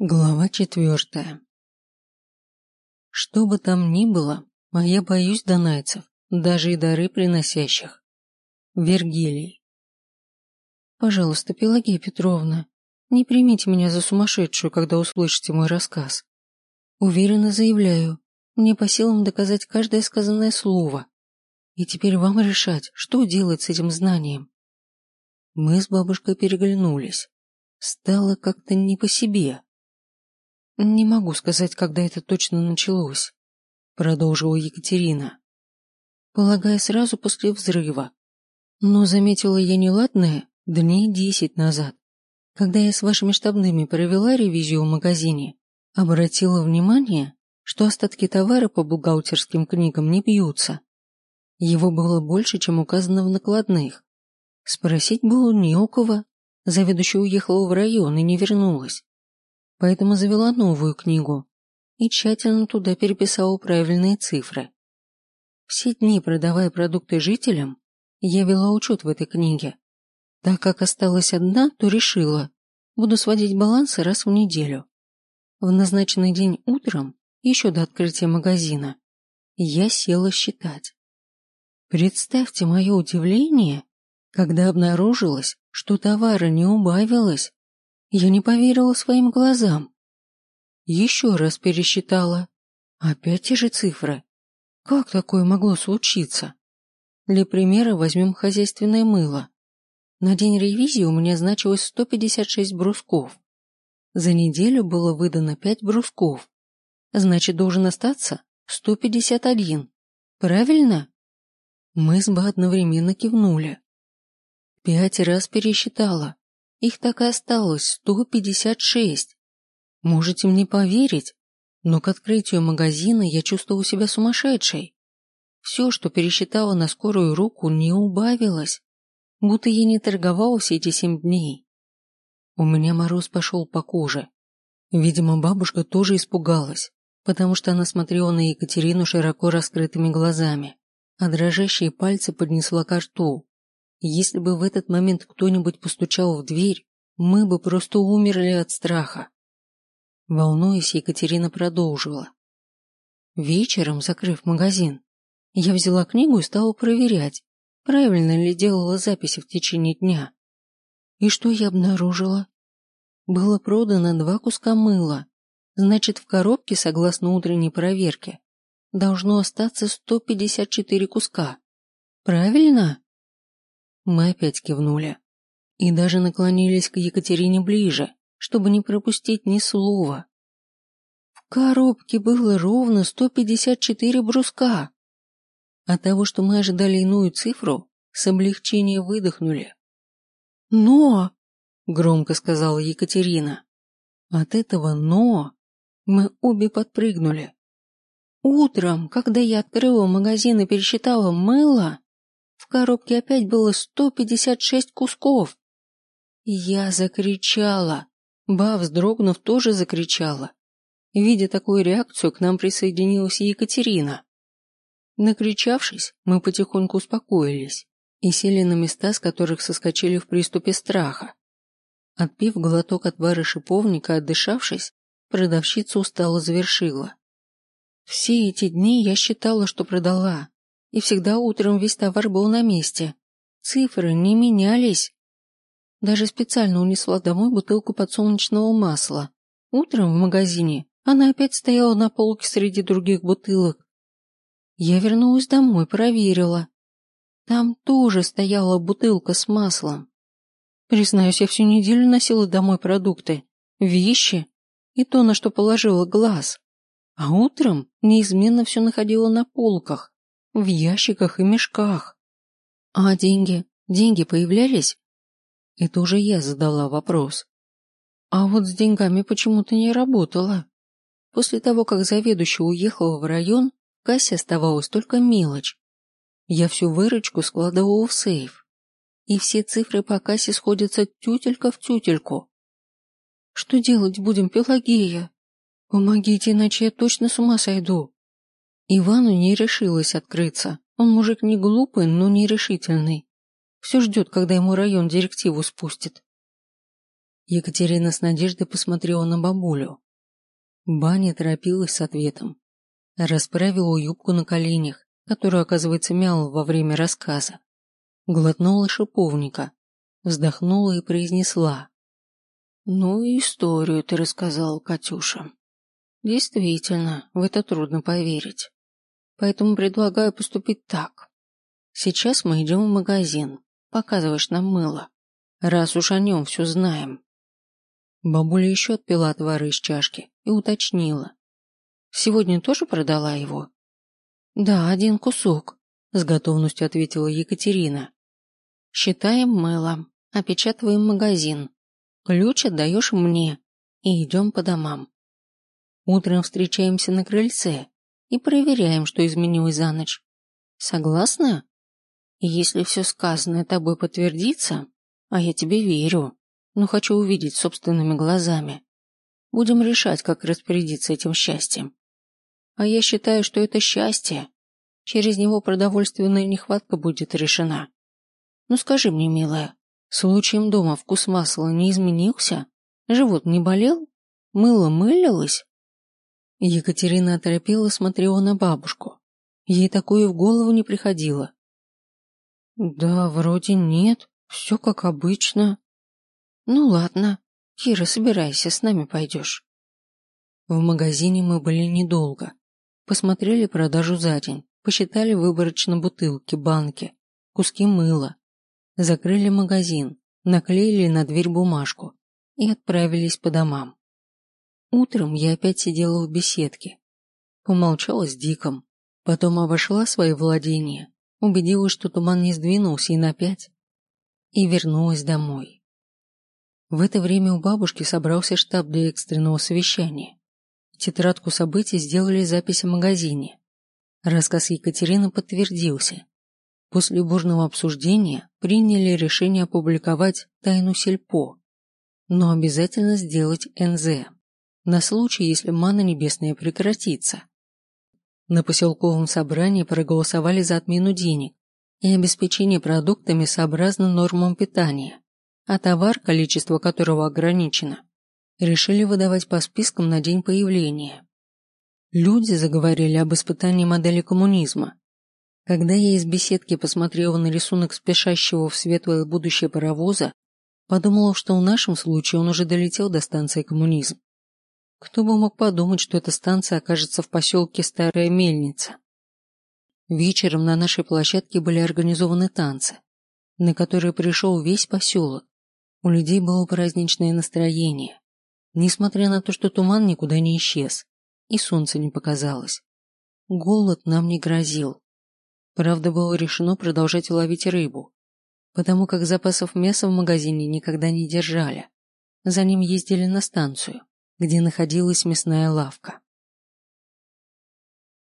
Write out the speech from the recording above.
Глава четвертая. Что бы там ни было, а я боюсь донайцев, даже и дары приносящих. Вергилий. Пожалуйста, Пелагея Петровна, не примите меня за сумасшедшую, когда услышите мой рассказ. Уверенно заявляю, мне по силам доказать каждое сказанное слово. И теперь вам решать, что делать с этим знанием. Мы с бабушкой переглянулись. Стало как-то не по себе. Не могу сказать, когда это точно началось, продолжила Екатерина. Полагаю, сразу после взрыва. Но заметила я неладное дней десять назад, когда я с вашими штабными провела ревизию в магазине, обратила внимание, что остатки товара по бухгалтерским книгам не бьются. Его было больше, чем указано в накладных. Спросить было не у кого. Заведующая уехала в район и не вернулась. Поэтому завела новую книгу и тщательно туда переписала правильные цифры. Все дни, продавая продукты жителям, я вела учет в этой книге. Так как осталась одна, то решила, буду сводить балансы раз в неделю. В назначенный день утром, еще до открытия магазина, я села считать. Представьте мое удивление, когда обнаружилось, что товара не убавилось. Я не поверила своим глазам. Еще раз пересчитала. Опять те же цифры. Как такое могло случиться? Для примера возьмем хозяйственное мыло. На день ревизии у меня значилось 156 брусков. За неделю было выдано 5 брусков. Значит, должен остаться 151. Правильно? Мы с Ба одновременно кивнули. Пять раз пересчитала. Их так и осталось 156. Можете мне поверить, но к открытию магазина я чувствовала себя сумасшедшей. Все, что пересчитала на скорую руку, не убавилось, будто я не торговала все эти семь дней. У меня мороз пошел по коже. Видимо, бабушка тоже испугалась, потому что она смотрела на Екатерину широко раскрытыми глазами а дрожащие пальцы поднесла к рту. Если бы в этот момент кто-нибудь постучал в дверь, мы бы просто умерли от страха. Волнуясь, Екатерина продолжила. Вечером, закрыв магазин, я взяла книгу и стала проверять, правильно ли делала записи в течение дня. И что я обнаружила? Было продано два куска мыла, значит, в коробке, согласно утренней проверке, должно остаться 154 куска. Правильно? Мы опять кивнули и даже наклонились к Екатерине ближе, чтобы не пропустить ни слова. В коробке было ровно 154 бруска. От того, что мы ожидали иную цифру, с облегчением выдохнули. «Но!» — громко сказала Екатерина. От этого «но» мы обе подпрыгнули. Утром, когда я открыла магазин и пересчитала мыло, коробке опять было 156 кусков. Я закричала. Ба, вздрогнув, тоже закричала. Видя такую реакцию, к нам присоединилась Екатерина. Накричавшись, мы потихоньку успокоились и сели на места, с которых соскочили в приступе страха. Отпив глоток отвара шиповника, отдышавшись, продавщица устало завершила. Все эти дни я считала, что продала, и всегда утром весь товар был на месте. Цифры не менялись. Даже специально унесла домой бутылку подсолнечного масла. Утром в магазине она опять стояла на полке среди других бутылок. Я вернулась домой, проверила. Там тоже стояла бутылка с маслом. Признаюсь, я всю неделю носила домой продукты, вещи и то, на что положила глаз. А утром неизменно все находила на полках, в ящиках и мешках. А деньги? Деньги появлялись? Это уже я задала вопрос. А вот с деньгами почему-то не работала. После того, как заведующая уехала в район, в кассе оставалась только мелочь. Я всю выручку складывала в сейф. И все цифры по кассе сходятся тютелька в тютельку. Что делать будем, Пелагея? «Помогите, иначе я точно с ума сойду». Ивану не решилось открыться. Он мужик не глупый, но нерешительный. Все ждет, когда ему район директиву спустит. Екатерина с надеждой посмотрела на бабулю. Баня торопилась с ответом. Расправила юбку на коленях, которую, оказывается, мяла во время рассказа. Глотнула шиповника, вздохнула и произнесла. «Ну, историю ты рассказал, Катюша. Действительно, в это трудно поверить. Поэтому предлагаю поступить так. Сейчас мы идем в магазин, показываешь нам мыло, раз уж о нем все знаем». Бабуля еще отпила отвар из чашки и уточнила. «Сегодня тоже продала его?» «Да, один кусок», – с готовностью ответила Екатерина. «Считаем мыло, опечатываем магазин, ключ отдаешь мне и идем по домам. Утром встречаемся на крыльце и проверяем, что изменилось за ночь. Согласна? Если все сказанное тобой подтвердится, а я тебе верю, но хочу увидеть собственными глазами. Будем решать, как распорядиться этим счастьем. А я считаю, что это счастье. Через него продовольственная нехватка будет решена. Ну скажи мне, милая, случаем дома вкус масла не изменился? Живот не болел? Мыло мылилось? Екатерина оторопела смотрела на бабушку. Ей такое в голову не приходило. Да, вроде нет, все как обычно. Ну ладно, Кира, собирайся, с нами пойдешь. В магазине мы были недолго. Посмотрели продажу за день, посчитали выборочно бутылки, банки, куски мыла. Закрыли магазин, наклеили на дверь бумажку и отправились по домам. Утром я опять сидела в беседке. Помолчала с Диком, потом обошла свои владения, убедилась, что туман не сдвинулся и на пять, и вернулась домой. В это время у бабушки собрался штаб для экстренного совещания. В тетрадку событий сделали запись о магазине. Рассказ Екатерины подтвердился. После бурного обсуждения приняли решение опубликовать тайну сельпо, но обязательно сделать НЗ, на случай, если мана небесная прекратится. На поселковом собрании проголосовали за отмену денег и обеспечение продуктами сообразно нормам питания а товар, количество которого ограничено, решили выдавать по спискам на день появления. Люди заговорили об испытании модели коммунизма. Когда я из беседки посмотрела на рисунок спешащего в светлое будущее паровоза, подумала, что в нашем случае он уже долетел до станции коммунизм. Кто бы мог подумать, что эта станция окажется в поселке Старая Мельница. Вечером на нашей площадке были организованы танцы, на которые пришел весь поселок. У людей было праздничное настроение, несмотря на то, что туман никуда не исчез и солнце не показалось. Голод нам не грозил. Правда, было решено продолжать ловить рыбу, потому как запасов мяса в магазине никогда не держали. За ним ездили на станцию, где находилась мясная лавка.